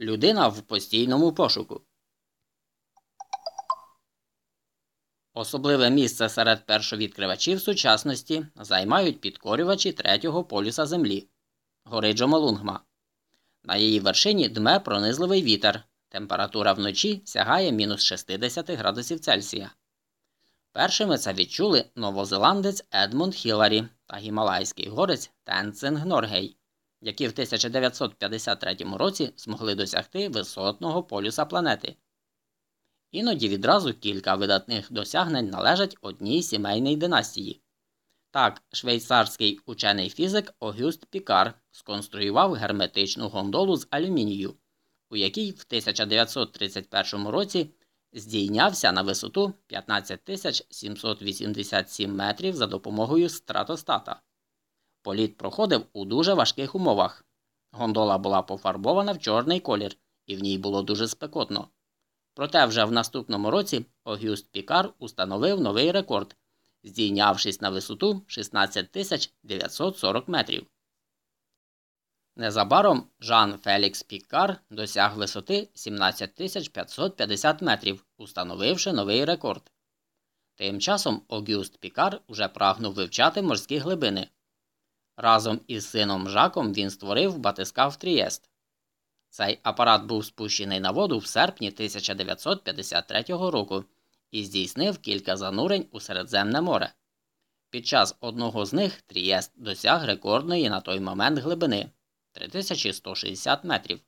Людина в постійному пошуку. Особливе місце серед першовідкривачів сучасності займають підкорювачі третього полюса Землі гори Джомолунгма. На її вершині дме пронизливий вітер. Температура вночі сягає мінус 60 градусів Цельсія. Першими це відчули новозеландець Едмунд Хіларі та гімалайський горець Тенцинг Норгей, які в 1953 році змогли досягти висотного полюса планети. Іноді відразу кілька видатних досягнень належать одній сімейній династії. Так, швейцарський учений фізик Огюст Пікар сконструював герметичну гондолу з алюмінію, у якій в 1931 році здійнявся на висоту 15 787 метрів за допомогою стратостата. Політ проходив у дуже важких умовах. Гондола була пофарбована в чорний колір, і в ній було дуже спекотно. Проте вже в наступному році Огюст Пікар установив новий рекорд, здійнявшись на висоту 16 940 метрів. Незабаром Жан Фелікс Пікар досяг висоти 17 550 метрів, установивши новий рекорд. Тим часом Огюст Пікар уже прагнув вивчати морські глибини. Разом із сином Жаком він створив батискаф Трієст. Цей апарат був спущений на воду в серпні 1953 року і здійснив кілька занурень у Середземне море. Під час одного з них Трієст досяг рекордної на той момент глибини 3160 метрів.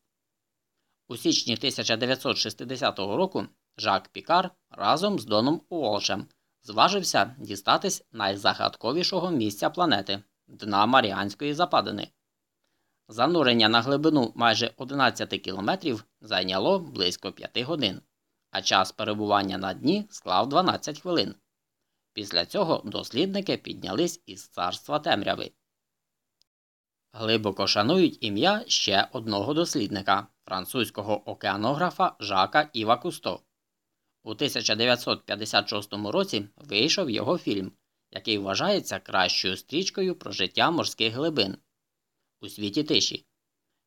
У січні 1960 року Жак Пікар разом з Доном Уолшем зважився дістатись найзагадковішого місця планети дна Маріанської западини. Занурення на глибину майже 11 кілометрів зайняло близько 5 годин, а час перебування на дні склав 12 хвилин. Після цього дослідники піднялись із царства темряви. Глибоко шанують ім'я ще одного дослідника французького океанографа Жака Іва Кусто. У 1956 році вийшов його фільм, який вважається кращою стрічкою про життя морських глибин у світі тиші.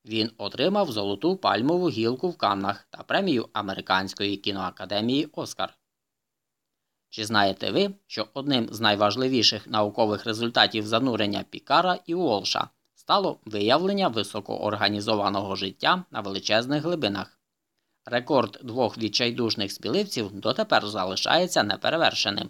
Він отримав золоту пальмову гілку в Каннах та премію Американської кіноакадемії Оскар. Чи знаєте ви, що одним з найважливіших наукових результатів занурення Пікара і Уолша стало виявлення високоорганізованого життя на величезних глибинах? Рекорд двох відчайдушних сміливців дотепер залишається неперевершеним.